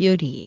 요리.